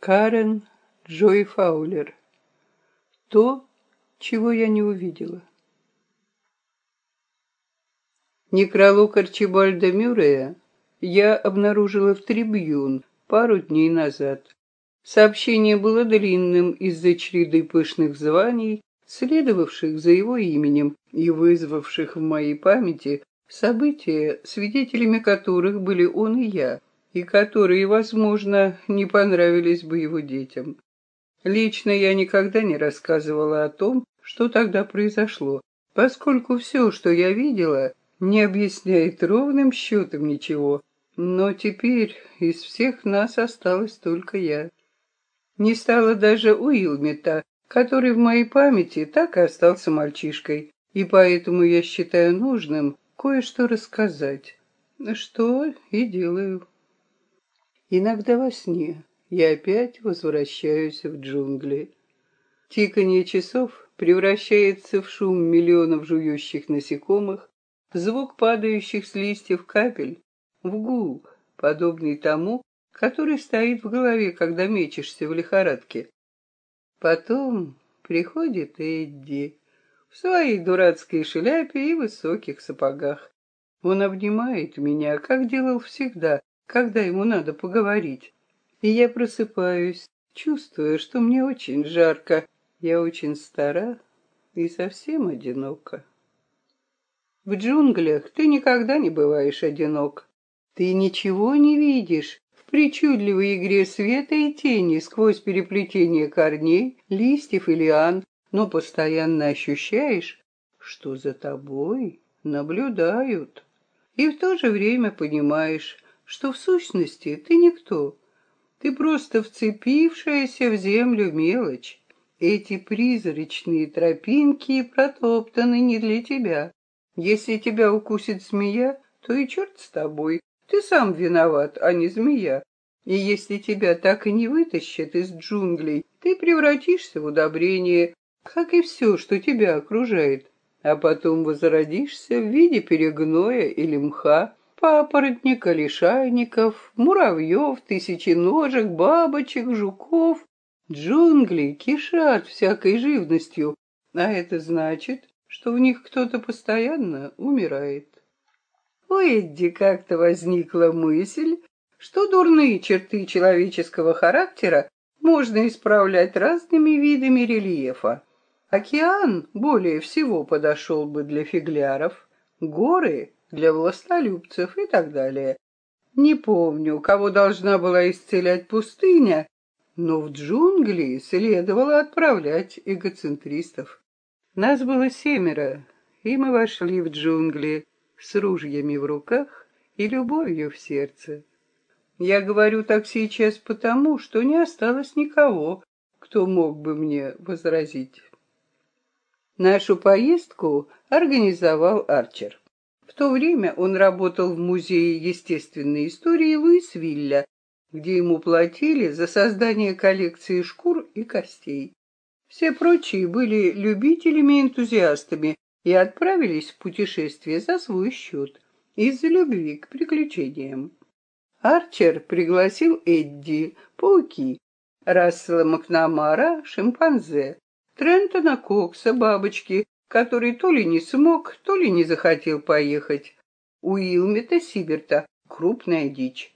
Карен Джой Фаулер. То, чего я не увидела. Некролог Арчибальда Мюррея я обнаружила в Трибьюн пару дней назад. Сообщение было длинным из-за череды пышных званий, следовавших за его именем и вызвавших в моей памяти события, свидетелями которых были он и я, и которые, возможно, не понравились бы его детям. Лично я никогда не рассказывала о том, что тогда произошло, поскольку все, что я видела, не объясняет ровным счетом ничего. Но теперь из всех нас осталась только я. Не стало даже Уилмета, который в моей памяти так и остался мальчишкой, и поэтому я считаю нужным кое-что рассказать, что и делаю. Иногда во сне я опять возвращаюсь в джунгли. Тиканье часов превращается в шум миллионов жующих насекомых, звук падающих с листьев капель, в гул, подобный тому, который стоит в голове, когда мечешься в лихорадке. Потом приходит Эдди в своей дурацкой шляпе и высоких сапогах. Он обнимает меня, как делал всегда, когда ему надо поговорить. И я просыпаюсь, чувствуя, что мне очень жарко, я очень стара и совсем одинока. В джунглях ты никогда не бываешь одинок. Ты ничего не видишь в причудливой игре света и тени сквозь переплетение корней, листьев и лиан, но постоянно ощущаешь, что за тобой наблюдают. И в то же время понимаешь, что в сущности ты никто. Ты просто вцепившаяся в землю мелочь. Эти призрачные тропинки протоптаны не для тебя. Если тебя укусит змея, то и черт с тобой. Ты сам виноват, а не змея. И если тебя так и не вытащат из джунглей, ты превратишься в удобрение, как и все, что тебя окружает, а потом возродишься в виде перегноя или мха, папоротника, лишайников, муравьев, тысяченожек, бабочек, жуков. Джунгли кишат всякой живностью, а это значит, что в них кто-то постоянно умирает. У Эдди как-то возникла мысль, что дурные черты человеческого характера можно исправлять разными видами рельефа. Океан более всего подошел бы для фигляров, горы для властолюбцев и так далее. Не помню, кого должна была исцелять пустыня, но в джунгли следовало отправлять эгоцентристов. Нас было семеро, и мы вошли в джунгли с ружьями в руках и любовью в сердце. Я говорю так сейчас потому, что не осталось никого, кто мог бы мне возразить. Нашу поездку организовал Арчер. В то время он работал в Музее естественной истории Луисвилля, где ему платили за создание коллекции шкур и костей. Все прочие были любителями и энтузиастами и отправились в путешествие за свой счет, из-за любви к приключениям. Арчер пригласил Эдди, пауки, Рассела Макнамара, шимпанзе, Трентона Кокса, бабочки, который то ли не смог, то ли не захотел поехать. Уилмета Сиберта, крупная дичь.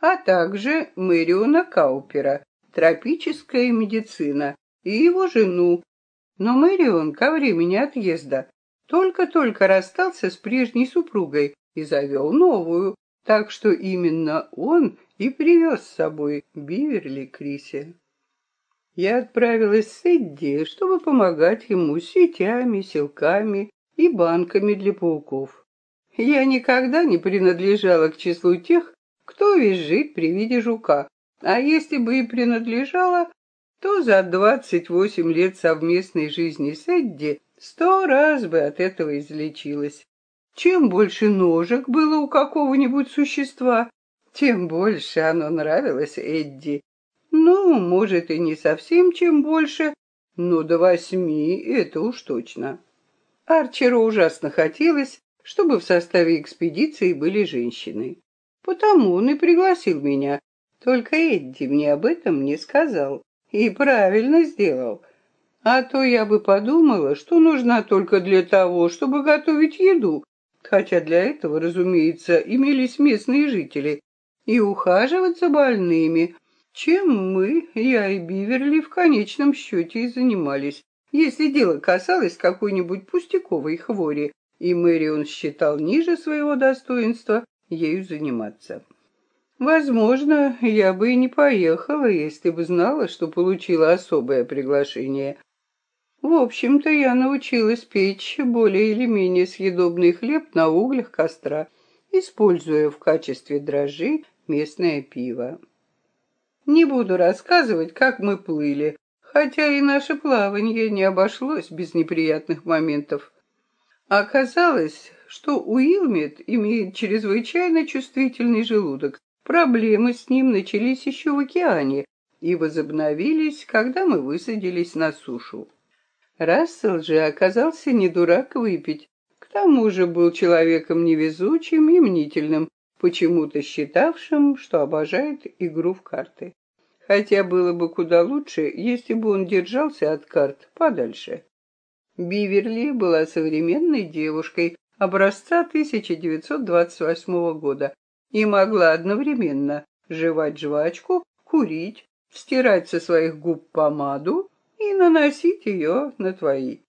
А также Мэриона Каупера, тропическая медицина, и его жену. Но Мэрион ко времени отъезда только-только расстался с прежней супругой и завел новую, так что именно он и привез с собой Биверли Крисе. Я отправилась с Эдди, чтобы помогать ему сетями, силками и банками для пауков. Я никогда не принадлежала к числу тех, кто визжит при виде жука, а если бы и принадлежала, то за двадцать восемь лет совместной жизни с Эдди сто раз бы от этого излечилась. Чем больше ножек было у какого-нибудь существа, тем больше оно нравилось Эдди. Ну, может, и не совсем чем больше, но до восьми это уж точно. Арчеру ужасно хотелось, чтобы в составе экспедиции были женщины. Потому он и пригласил меня, Только Эдди мне об этом не сказал. И правильно сделал. А то я бы подумала, что нужна только для того, чтобы готовить еду, хотя для этого, разумеется, имелись местные жители, и ухаживать за больными, чем мы, я и Биверли, в конечном счете и занимались, если дело касалось какой-нибудь пустяковой хвори, и Мэрион считал ниже своего достоинства ею заниматься. Возможно, я бы и не поехала, если бы знала, что получила особое приглашение. В общем-то, я научилась печь более или менее съедобный хлеб на углях костра, используя в качестве дрожжей местное пиво. Не буду рассказывать, как мы плыли, хотя и наше плавание не обошлось без неприятных моментов. Оказалось, что Уилмет имеет чрезвычайно чувствительный желудок, Проблемы с ним начались еще в океане и возобновились, когда мы высадились на сушу. Рассел же оказался не дурак выпить, к тому же был человеком невезучим и мнительным, почему-то считавшим, что обожает игру в карты. Хотя было бы куда лучше, если бы он держался от карт подальше. Биверли была современной девушкой образца 1928 года, и могла одновременно жевать жвачку, курить, стирать со своих губ помаду и наносить ее на твои.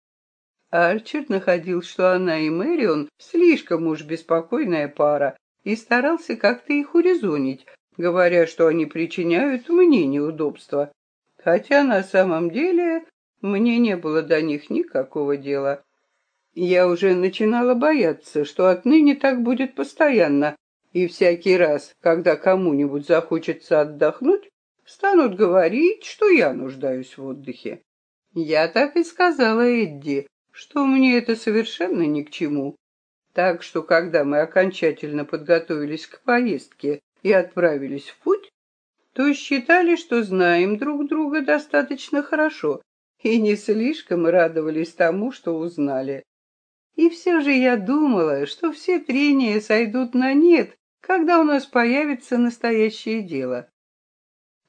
Арчер находил, что она и Мэрион слишком уж беспокойная пара, и старался как-то их урезонить, говоря, что они причиняют мне неудобства. Хотя на самом деле мне не было до них никакого дела. Я уже начинала бояться, что отныне так будет постоянно, и всякий раз, когда кому-нибудь захочется отдохнуть, станут говорить, что я нуждаюсь в отдыхе. Я так и сказала Эдди, что мне это совершенно ни к чему. Так что, когда мы окончательно подготовились к поездке и отправились в путь, то считали, что знаем друг друга достаточно хорошо и не слишком радовались тому, что узнали. И все же я думала, что все трения сойдут на нет, когда у нас появится настоящее дело.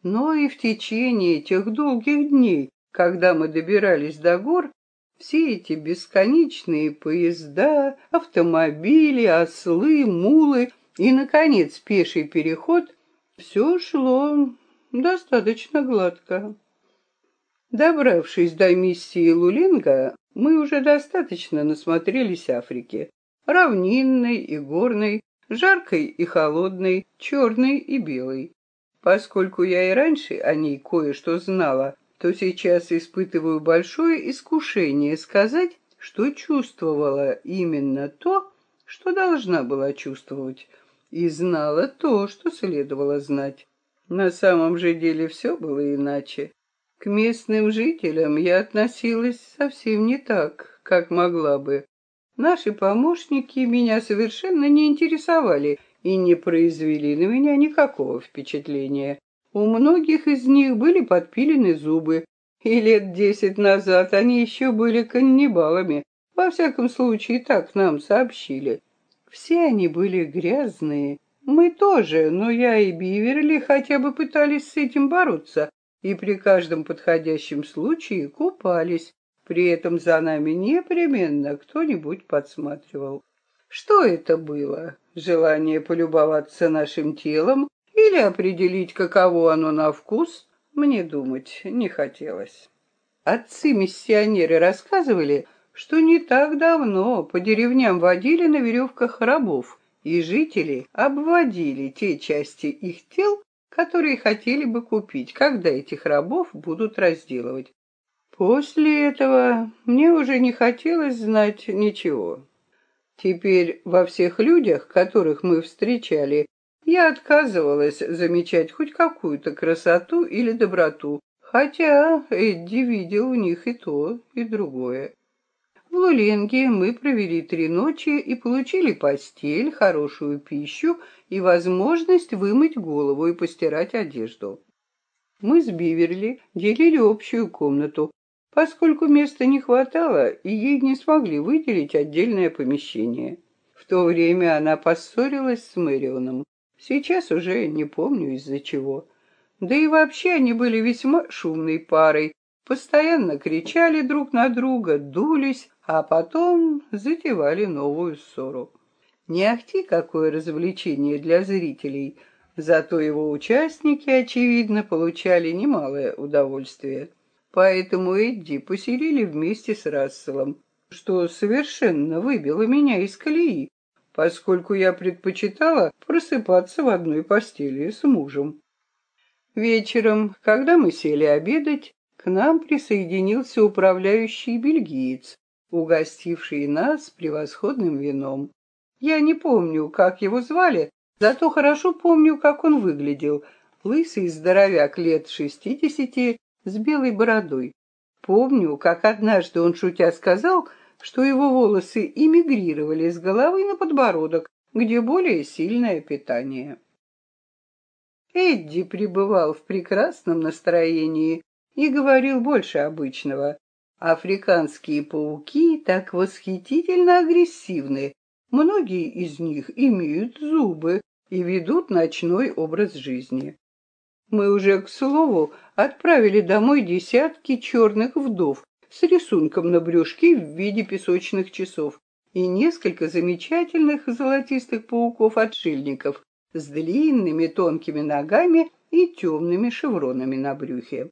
Но и в течение этих долгих дней, когда мы добирались до гор, все эти бесконечные поезда, автомобили, ослы, мулы и, наконец, пеший переход, все шло достаточно гладко. Добравшись до миссии Лулинга, мы уже достаточно насмотрелись Африки, равнинной и горной, жаркой и холодной, черной и белой. Поскольку я и раньше о ней кое-что знала, то сейчас испытываю большое искушение сказать, что чувствовала именно то, что должна была чувствовать, и знала то, что следовало знать. На самом же деле все было иначе. К местным жителям я относилась совсем не так, как могла бы. Наши помощники меня совершенно не интересовали и не произвели на меня никакого впечатления. У многих из них были подпилены зубы, и лет десять назад они еще были каннибалами. Во всяком случае, так нам сообщили. Все они были грязные. Мы тоже, но я и Биверли хотя бы пытались с этим бороться, и при каждом подходящем случае купались. При этом за нами непременно кто-нибудь подсматривал. Что это было? Желание полюбоваться нашим телом или определить, каково оно на вкус? Мне думать не хотелось. Отцы-миссионеры рассказывали, что не так давно по деревням водили на веревках рабов, и жители обводили те части их тел, которые хотели бы купить, когда этих рабов будут разделывать. После этого мне уже не хотелось знать ничего. Теперь во всех людях, которых мы встречали, я отказывалась замечать хоть какую-то красоту или доброту, хотя Эдди видел в них и то, и другое. В Луленге мы провели три ночи и получили постель, хорошую пищу и возможность вымыть голову и постирать одежду. Мы с Биверли делили общую комнату, поскольку места не хватало, и ей не смогли выделить отдельное помещение. В то время она поссорилась с Мэрионом. Сейчас уже не помню из-за чего. Да и вообще они были весьма шумной парой, постоянно кричали друг на друга, дулись, а потом затевали новую ссору. Не ахти какое развлечение для зрителей, зато его участники, очевидно, получали немалое удовольствие. Поэтому Эдди поселили вместе с Расселом, что совершенно выбило меня из колеи, поскольку я предпочитала просыпаться в одной постели с мужем. Вечером, когда мы сели обедать, к нам присоединился управляющий бельгиец, угостивший нас превосходным вином. Я не помню, как его звали, зато хорошо помню, как он выглядел. Лысый здоровяк лет шестидесяти с белой бородой. Помню, как однажды он шутя сказал, что его волосы эмигрировали с головы на подбородок, где более сильное питание. Эдди пребывал в прекрасном настроении и говорил больше обычного. Африканские пауки так восхитительно агрессивны. Многие из них имеют зубы и ведут ночной образ жизни. Мы уже, к слову, отправили домой десятки черных вдов с рисунком на брюшке в виде песочных часов и несколько замечательных золотистых пауков-отшельников с длинными тонкими ногами и темными шевронами на брюхе.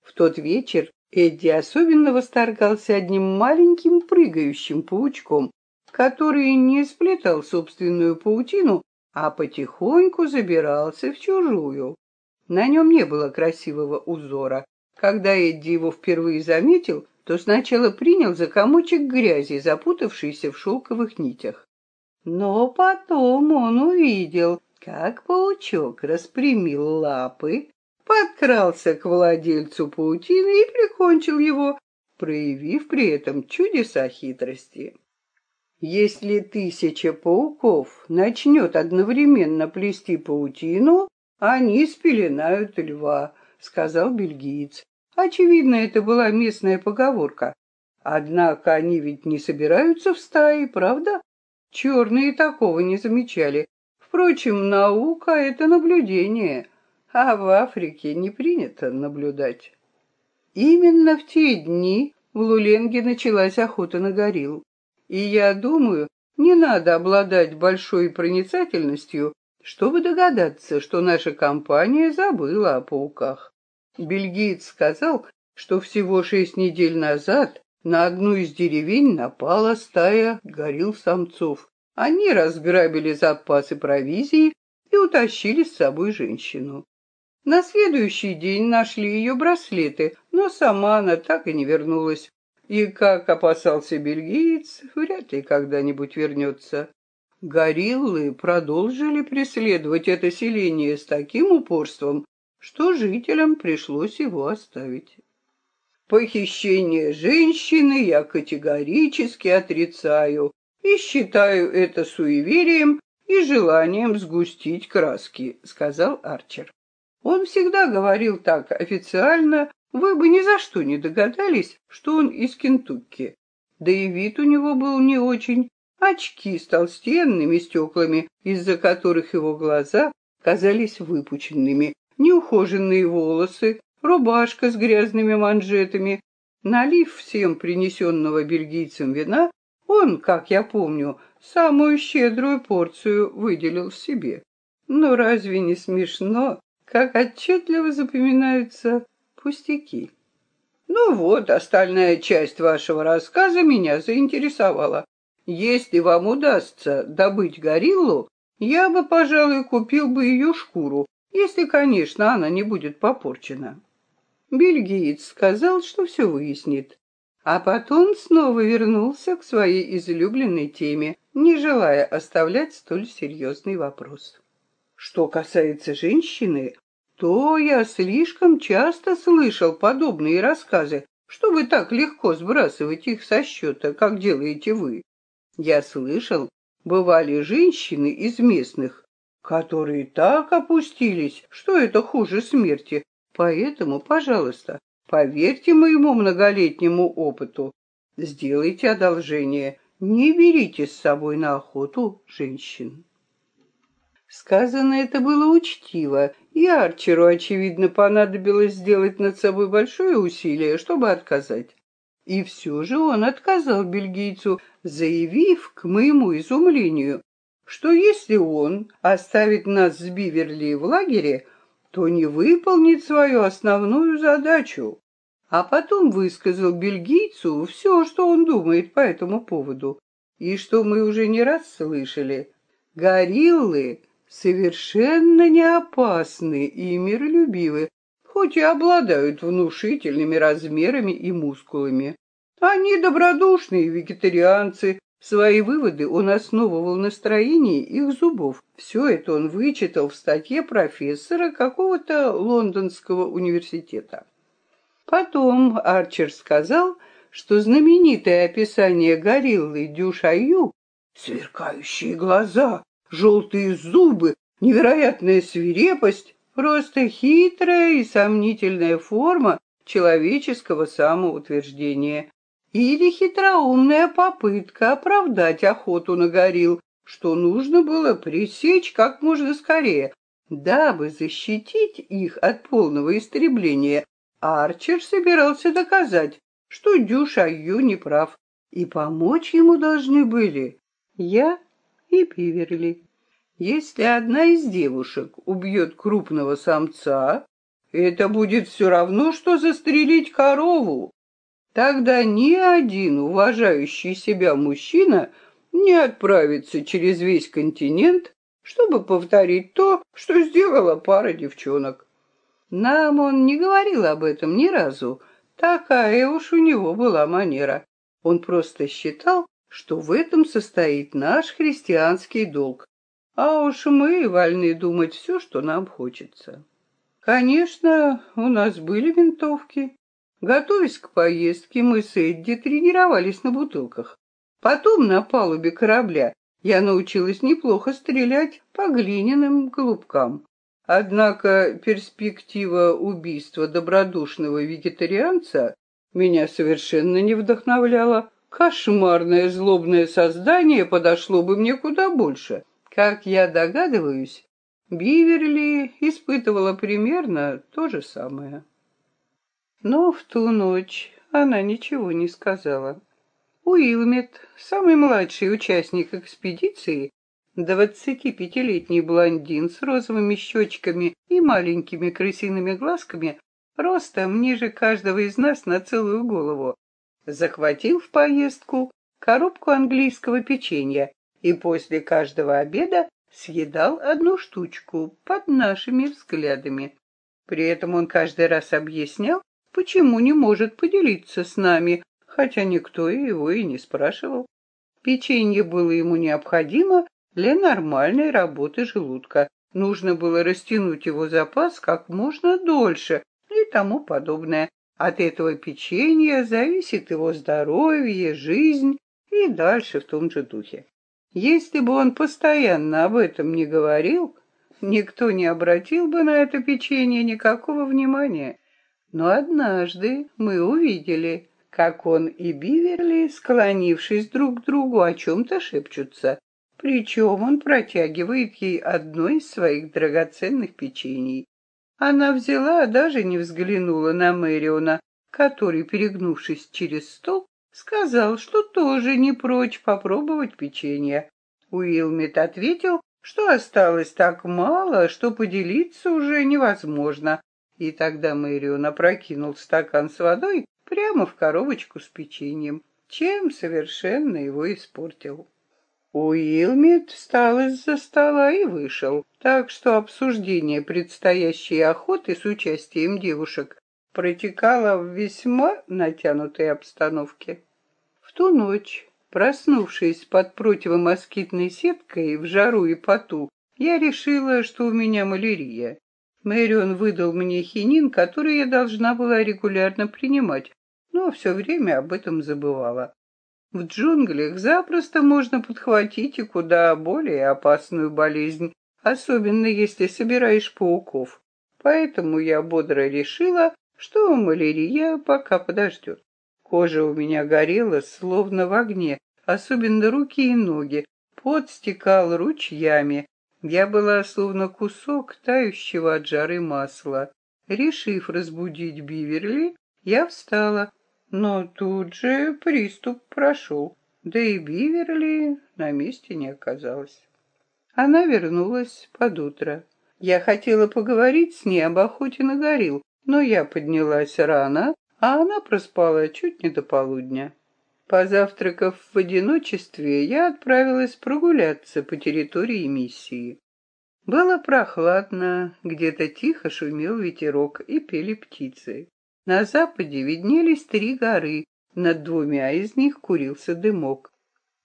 В тот вечер Эдди особенно восторгался одним маленьким прыгающим паучком, который не сплетал собственную паутину, а потихоньку забирался в чужую. На нем не было красивого узора. Когда Эдди его впервые заметил, то сначала принял за комочек грязи, запутавшийся в шелковых нитях. Но потом он увидел, как паучок распрямил лапы, подкрался к владельцу паутины и прикончил его, проявив при этом чудеса хитрости. Если тысяча пауков начнет одновременно плести паутину, они спеленают льва, сказал бельгиец. Очевидно, это была местная поговорка. Однако они ведь не собираются в стаи, правда? Черные такого не замечали. Впрочем, наука — это наблюдение, а в Африке не принято наблюдать. Именно в те дни в Луленге началась охота на горилл. И я думаю, не надо обладать большой проницательностью, чтобы догадаться, что наша компания забыла о пауках. Бельгиец сказал, что всего шесть недель назад на одну из деревень напала стая горилл-самцов. Они разграбили запасы провизии и утащили с собой женщину. На следующий день нашли ее браслеты, но сама она так и не вернулась. И, как опасался бельгиец, вряд ли когда-нибудь вернется. Гориллы продолжили преследовать это селение с таким упорством, что жителям пришлось его оставить. Похищение женщины я категорически отрицаю и считаю это суеверием и желанием сгустить краски, сказал Арчер. Он всегда говорил так официально, вы бы ни за что не догадались, что он из Кентукки. Да и вид у него был не очень. Очки с толстенными стеклами, из-за которых его глаза казались выпученными, неухоженные волосы, рубашка с грязными манжетами. Налив всем принесенного бельгийцам вина, он, как я помню, самую щедрую порцию выделил себе. Но разве не смешно, как отчетливо запоминаются пустяки? Ну вот, остальная часть вашего рассказа меня заинтересовала. Если вам удастся добыть гориллу, я бы, пожалуй, купил бы ее шкуру, если, конечно, она не будет попорчена. Бельгиец сказал, что все выяснит, а потом снова вернулся к своей излюбленной теме, не желая оставлять столь серьезный вопрос. Что касается женщины, то я слишком часто слышал подобные рассказы, чтобы так легко сбрасывать их со счета, как делаете вы. Я слышал, бывали женщины из местных, которые так опустились, что это хуже смерти. Поэтому, пожалуйста, поверьте моему многолетнему опыту. Сделайте одолжение, не берите с собой на охоту женщин. Сказано это было учтиво, и Арчеру, очевидно, понадобилось сделать над собой большое усилие, чтобы отказать. И все же он отказал бельгийцу, заявив, к моему изумлению, что если он оставит нас с Биверли в лагере, то не выполнит свою основную задачу. А потом высказал бельгийцу все, что он думает по этому поводу, и что мы уже не раз слышали. Гориллы совершенно не опасны и миролюбивы, хоть и обладают внушительными размерами и мускулами. Они добродушные вегетарианцы. Свои выводы он основывал на строении их зубов. Все это он вычитал в статье профессора какого-то лондонского университета. Потом Арчер сказал, что знаменитое описание гориллы Дюшаю «Сверкающие глаза, желтые зубы, невероятная свирепость» просто хитрая и сомнительная форма человеческого самоутверждения или хитроумная попытка оправдать охоту на горилл, что нужно было пресечь как можно скорее, дабы защитить их от полного истребления. Арчер собирался доказать, что Дюшаю не прав, и помочь ему должны были я и Пиверли. Если одна из девушек убьет крупного самца, это будет все равно, что застрелить корову. Тогда ни один уважающий себя мужчина не отправится через весь континент, чтобы повторить то, что сделала пара девчонок. Нам он не говорил об этом ни разу, такая уж у него была манера. Он просто считал, что в этом состоит наш христианский долг а уж мы вольны думать все, что нам хочется. Конечно, у нас были винтовки. Готовясь к поездке, мы с Эдди тренировались на бутылках. Потом на палубе корабля я научилась неплохо стрелять по глиняным голубкам. Однако перспектива убийства добродушного вегетарианца меня совершенно не вдохновляла. Кошмарное злобное создание подошло бы мне куда больше. Как я догадываюсь, Биверли испытывала примерно то же самое. Но в ту ночь она ничего не сказала. Уилмет, самый младший участник экспедиции, двадцатипятилетний блондин с розовыми щечками и маленькими крысиными глазками, ростом ниже каждого из нас на целую голову, захватил в поездку коробку английского печенья и после каждого обеда съедал одну штучку под нашими взглядами. При этом он каждый раз объяснял, почему не может поделиться с нами, хотя никто его и не спрашивал. Печенье было ему необходимо для нормальной работы желудка. Нужно было растянуть его запас как можно дольше и тому подобное. От этого печенья зависит его здоровье, жизнь и дальше в том же духе. Если бы он постоянно об этом не говорил, никто не обратил бы на это печенье никакого внимания. Но однажды мы увидели, как он и Биверли, склонившись друг к другу, о чем-то шепчутся. Причем он протягивает ей одно из своих драгоценных печений. Она взяла, даже не взглянула на Мэриона, который, перегнувшись через стол, Сказал, что тоже не прочь попробовать печенье. Уилмит ответил, что осталось так мало, что поделиться уже невозможно. И тогда Мэрион опрокинул стакан с водой прямо в коробочку с печеньем, чем совершенно его испортил. Уилмит встал из-за стола и вышел, так что обсуждение предстоящей охоты с участием девушек протекала в весьма натянутой обстановке. В ту ночь, проснувшись под противомоскитной сеткой в жару и поту, я решила, что у меня малярия. Мэрион выдал мне хинин, который я должна была регулярно принимать, но все время об этом забывала. В джунглях запросто можно подхватить и куда более опасную болезнь, особенно если собираешь пауков. Поэтому я бодро решила, что малярия пока подождет. Кожа у меня горела, словно в огне, особенно руки и ноги. Пот стекал ручьями. Я была словно кусок тающего от жары масла. Решив разбудить Биверли, я встала, но тут же приступ прошел, да и Биверли на месте не оказалось. Она вернулась под утро. Я хотела поговорить с ней об охоте на горил, но я поднялась рано, а она проспала чуть не до полудня. Позавтракав в одиночестве, я отправилась прогуляться по территории миссии. Было прохладно, где-то тихо шумел ветерок и пели птицы. На западе виднелись три горы, над двумя из них курился дымок.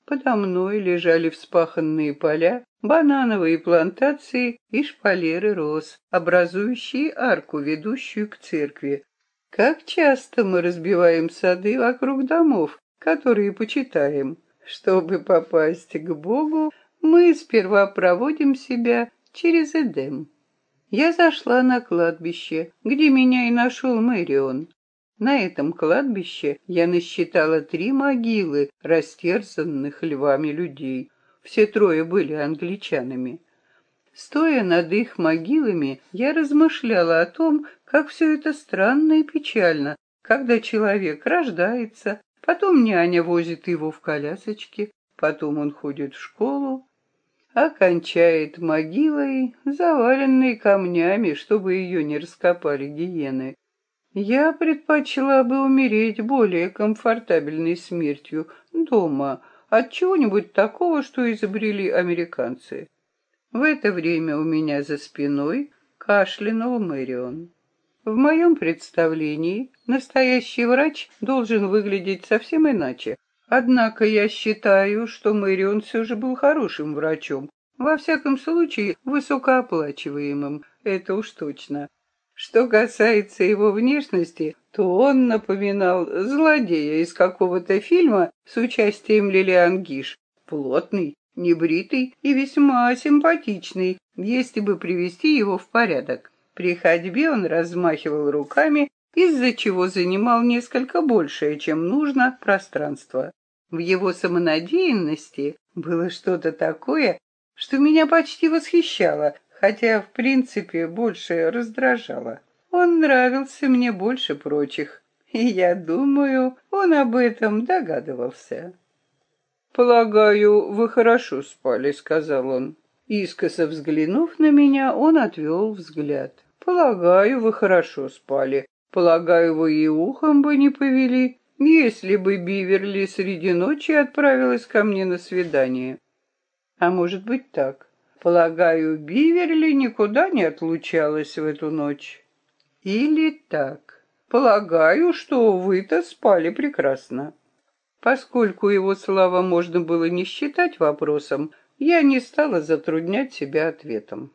Подо мной лежали вспаханные поля, банановые плантации и шпалеры роз, образующие арку, ведущую к церкви. Как часто мы разбиваем сады вокруг домов, которые почитаем. Чтобы попасть к Богу, мы сперва проводим себя через Эдем. Я зашла на кладбище, где меня и нашел Мэрион. На этом кладбище я насчитала три могилы, растерзанных львами людей. Все трое были англичанами. Стоя над их могилами, я размышляла о том, как все это странно и печально, когда человек рождается, потом няня возит его в колясочке, потом он ходит в школу, а кончает могилой, заваленной камнями, чтобы ее не раскопали гиены. Я предпочла бы умереть более комфортабельной смертью дома от чего-нибудь такого, что изобрели американцы. В это время у меня за спиной кашлянул Мэрион. В моем представлении настоящий врач должен выглядеть совсем иначе. Однако я считаю, что Мэрион все же был хорошим врачом, во всяком случае высокооплачиваемым, это уж точно. Что касается его внешности, то он напоминал злодея из какого-то фильма с участием Лилиан Гиш. Плотный, небритый и весьма симпатичный, если бы привести его в порядок. При ходьбе он размахивал руками, из-за чего занимал несколько большее, чем нужно, пространство. В его самонадеянности было что-то такое, что меня почти восхищало, хотя, в принципе, больше раздражало. Он нравился мне больше прочих, и я думаю, он об этом догадывался. «Полагаю, вы хорошо спали», — сказал он. Искоса взглянув на меня, он отвел взгляд. «Полагаю, вы хорошо спали. Полагаю, вы и ухом бы не повели, если бы Биверли среди ночи отправилась ко мне на свидание. А может быть так. Полагаю, Биверли никуда не отлучалась в эту ночь. Или так. Полагаю, что вы-то спали прекрасно. Поскольку его слова можно было не считать вопросом, я не стала затруднять себя ответом.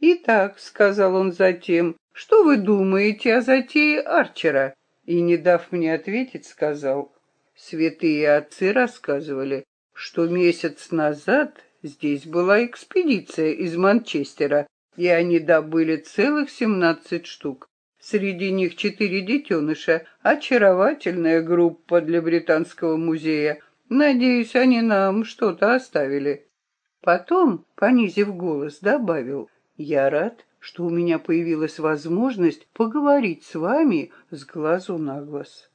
«Итак», — сказал он затем, — «что вы думаете о затее Арчера?» И, не дав мне ответить, сказал, «Святые отцы рассказывали, что месяц назад Здесь была экспедиция из Манчестера, и они добыли целых семнадцать штук. Среди них четыре детеныша. Очаровательная группа для Британского музея. Надеюсь, они нам что-то оставили. Потом, понизив голос, добавил, «Я рад, что у меня появилась возможность поговорить с вами с глазу на глаз».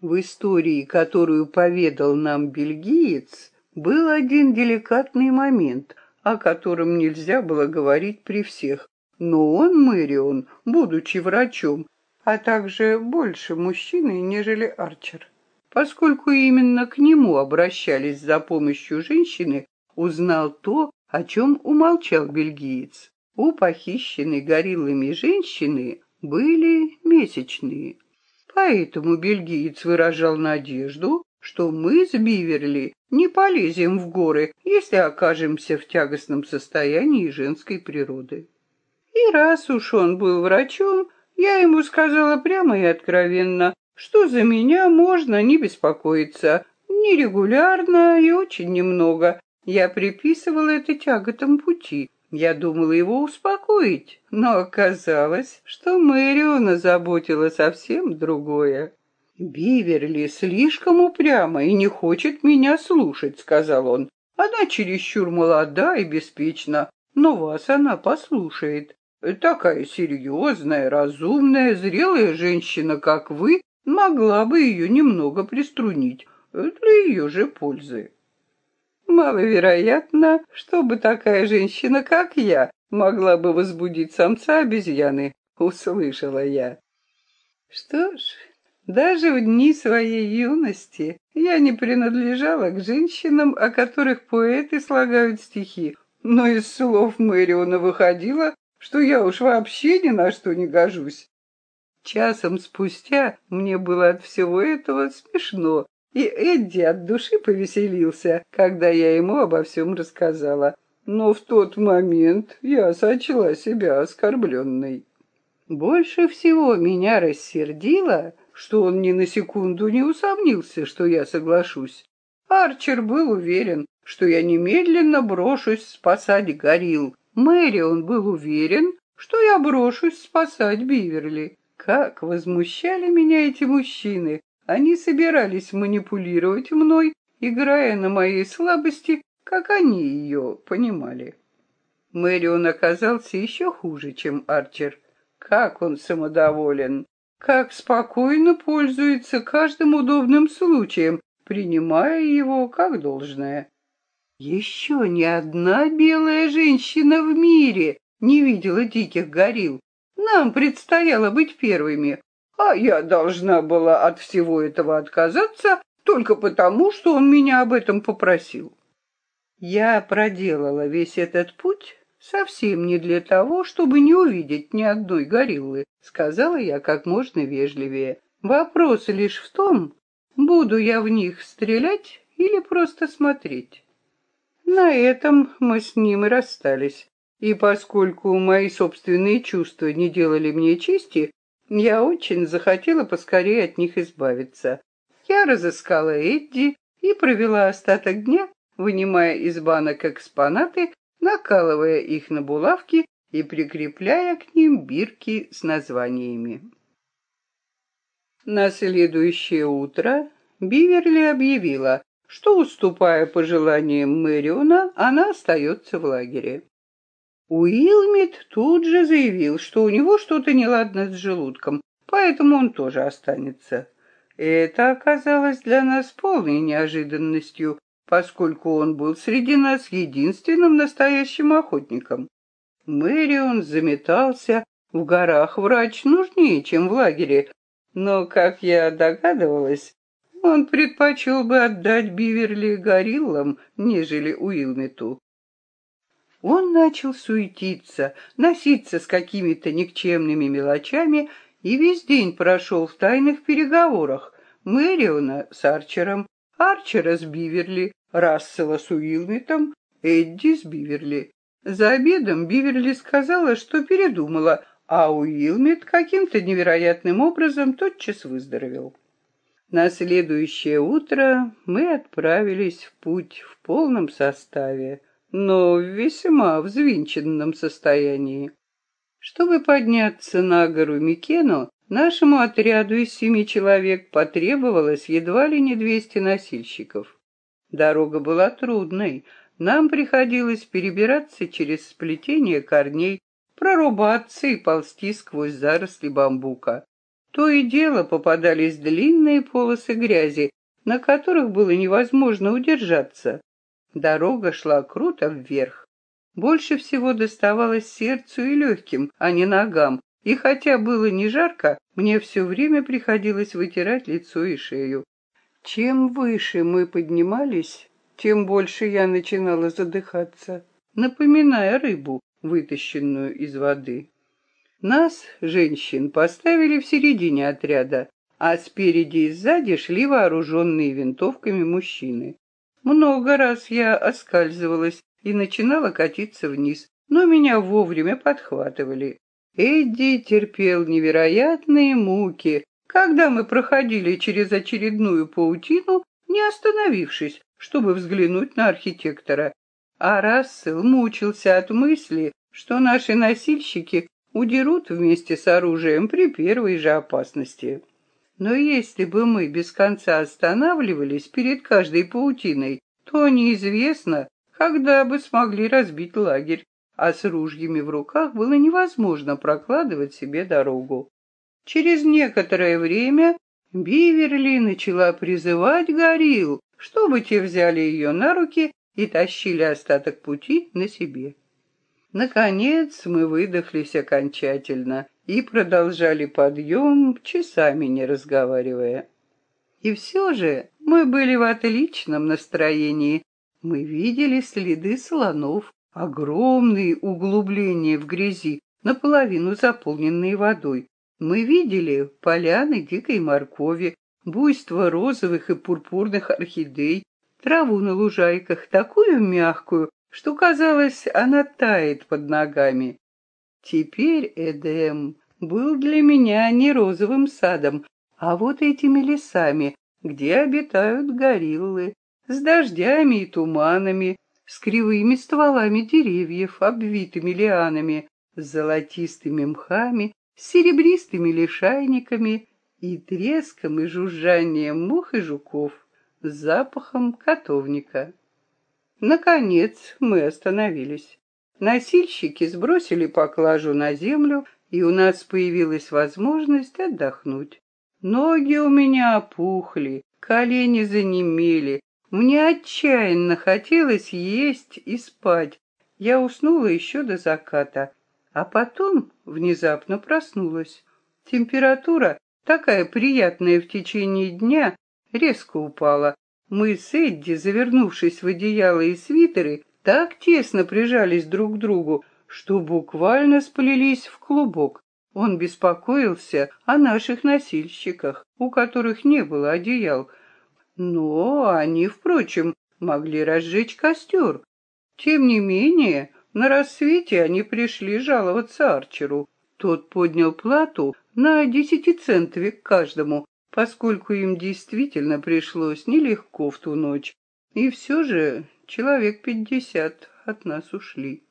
В истории, которую поведал нам бельгиец, был один деликатный момент, о котором нельзя было говорить при всех. Но он, Мэрион, будучи врачом, а также больше мужчиной, нежели Арчер. Поскольку именно к нему обращались за помощью женщины, узнал то, о чем умолчал бельгиец. У похищенной гориллами женщины были месячные. Поэтому бельгиец выражал надежду, что мы с Биверли не полезем в горы, если окажемся в тягостном состоянии женской природы. И раз уж он был врачом, я ему сказала прямо и откровенно, что за меня можно не беспокоиться, нерегулярно и очень немного. Я приписывала это тяготам пути. Я думала его успокоить, но оказалось, что Мэриона заботила совсем другое. «Биверли слишком упряма и не хочет меня слушать», — сказал он. «Она чересчур молода и беспечна. но вас она послушает. Такая серьезная, разумная, зрелая женщина, как вы, могла бы ее немного приструнить для ее же пользы. Маловероятно, чтобы такая женщина, как я, могла бы возбудить самца обезьяны, услышала я. Что ж, даже в дни своей юности я не принадлежала к женщинам, о которых поэты слагают стихи, но из слов Мэриона выходило, что я уж вообще ни на что не гожусь. Часом спустя мне было от всего этого смешно, и Эдди от души повеселился, когда я ему обо всем рассказала. Но в тот момент я сочла себя оскорбленной. Больше всего меня рассердило, что он ни на секунду не усомнился, что я соглашусь. Арчер был уверен, что я немедленно брошусь спасать горилл. Мэри он был уверен, что я брошусь спасать Биверли. Как возмущали меня эти мужчины! Они собирались манипулировать мной, играя на моей слабости, как они ее понимали. Мэрион оказался еще хуже, чем Арчер. Как он самодоволен, как спокойно пользуется каждым удобным случаем, принимая его как должное. Еще ни одна белая женщина в мире не видела диких горилл. Нам предстояло быть первыми, а я должна была от всего этого отказаться только потому, что он меня об этом попросил. Я проделала весь этот путь совсем не для того, чтобы не увидеть ни одной гориллы, сказала я как можно вежливее. Вопрос лишь в том, буду я в них стрелять или просто смотреть. На этом мы с ним и расстались. И поскольку мои собственные чувства не делали мне чести, я очень захотела поскорее от них избавиться. Я разыскала Эдди и провела остаток дня, вынимая из банок экспонаты, накалывая их на булавки и прикрепляя к ним бирки с названиями. На следующее утро Биверли объявила, что, уступая пожеланиям Мэриона, она остается в лагере. Уилмит тут же заявил, что у него что-то неладно с желудком, поэтому он тоже останется. Это оказалось для нас полной неожиданностью, поскольку он был среди нас единственным настоящим охотником. Мэрион заметался, в горах врач нужнее, чем в лагере, но, как я догадывалась, он предпочел бы отдать Биверли гориллам, нежели Уилмету. Он начал суетиться, носиться с какими-то никчемными мелочами и весь день прошел в тайных переговорах. Мэриона с Арчером, Арчера с Биверли, Рассела с Уилмитом, Эдди с Биверли. За обедом Биверли сказала, что передумала, а Уилмит каким-то невероятным образом тотчас выздоровел. На следующее утро мы отправились в путь в полном составе но в весьма взвинченном состоянии. Чтобы подняться на гору Микену, нашему отряду из семи человек потребовалось едва ли не двести носильщиков. Дорога была трудной, нам приходилось перебираться через сплетение корней, прорубаться и ползти сквозь заросли бамбука. То и дело попадались длинные полосы грязи, на которых было невозможно удержаться. Дорога шла круто вверх. Больше всего доставалось сердцу и легким, а не ногам, и хотя было не жарко, мне все время приходилось вытирать лицо и шею. Чем выше мы поднимались, тем больше я начинала задыхаться, напоминая рыбу, вытащенную из воды. Нас, женщин, поставили в середине отряда, а спереди и сзади шли вооруженные винтовками мужчины. Много раз я оскальзывалась и начинала катиться вниз, но меня вовремя подхватывали. Эдди терпел невероятные муки, когда мы проходили через очередную паутину, не остановившись, чтобы взглянуть на архитектора. А Рассел мучился от мысли, что наши носильщики удерут вместе с оружием при первой же опасности. Но если бы мы без конца останавливались перед каждой паутиной, то неизвестно, когда бы смогли разбить лагерь, а с ружьями в руках было невозможно прокладывать себе дорогу. Через некоторое время Биверли начала призывать горилл, чтобы те взяли ее на руки и тащили остаток пути на себе. Наконец мы выдохлись окончательно и продолжали подъем, часами не разговаривая. И все же мы были в отличном настроении. Мы видели следы слонов, огромные углубления в грязи, наполовину заполненные водой. Мы видели поляны дикой моркови, буйство розовых и пурпурных орхидей, траву на лужайках, такую мягкую, что, казалось, она тает под ногами. Теперь Эдем был для меня не розовым садом, а вот этими лесами, где обитают гориллы, с дождями и туманами, с кривыми стволами деревьев, обвитыми лианами, с золотистыми мхами, с серебристыми лишайниками и треском и жужжанием мух и жуков, с запахом котовника. Наконец мы остановились. Носильщики сбросили поклажу на землю, и у нас появилась возможность отдохнуть. Ноги у меня опухли, колени занемели. Мне отчаянно хотелось есть и спать. Я уснула еще до заката, а потом внезапно проснулась. Температура, такая приятная в течение дня, резко упала. Мы с Эдди, завернувшись в одеяло и свитеры, так тесно прижались друг к другу, что буквально сплелись в клубок. Он беспокоился о наших носильщиках, у которых не было одеял. Но они, впрочем, могли разжечь костер. Тем не менее, на рассвете они пришли жаловаться Арчеру. Тот поднял плату на десятицентовик каждому, поскольку им действительно пришлось нелегко в ту ночь. И все же человек пятьдесят от нас ушли.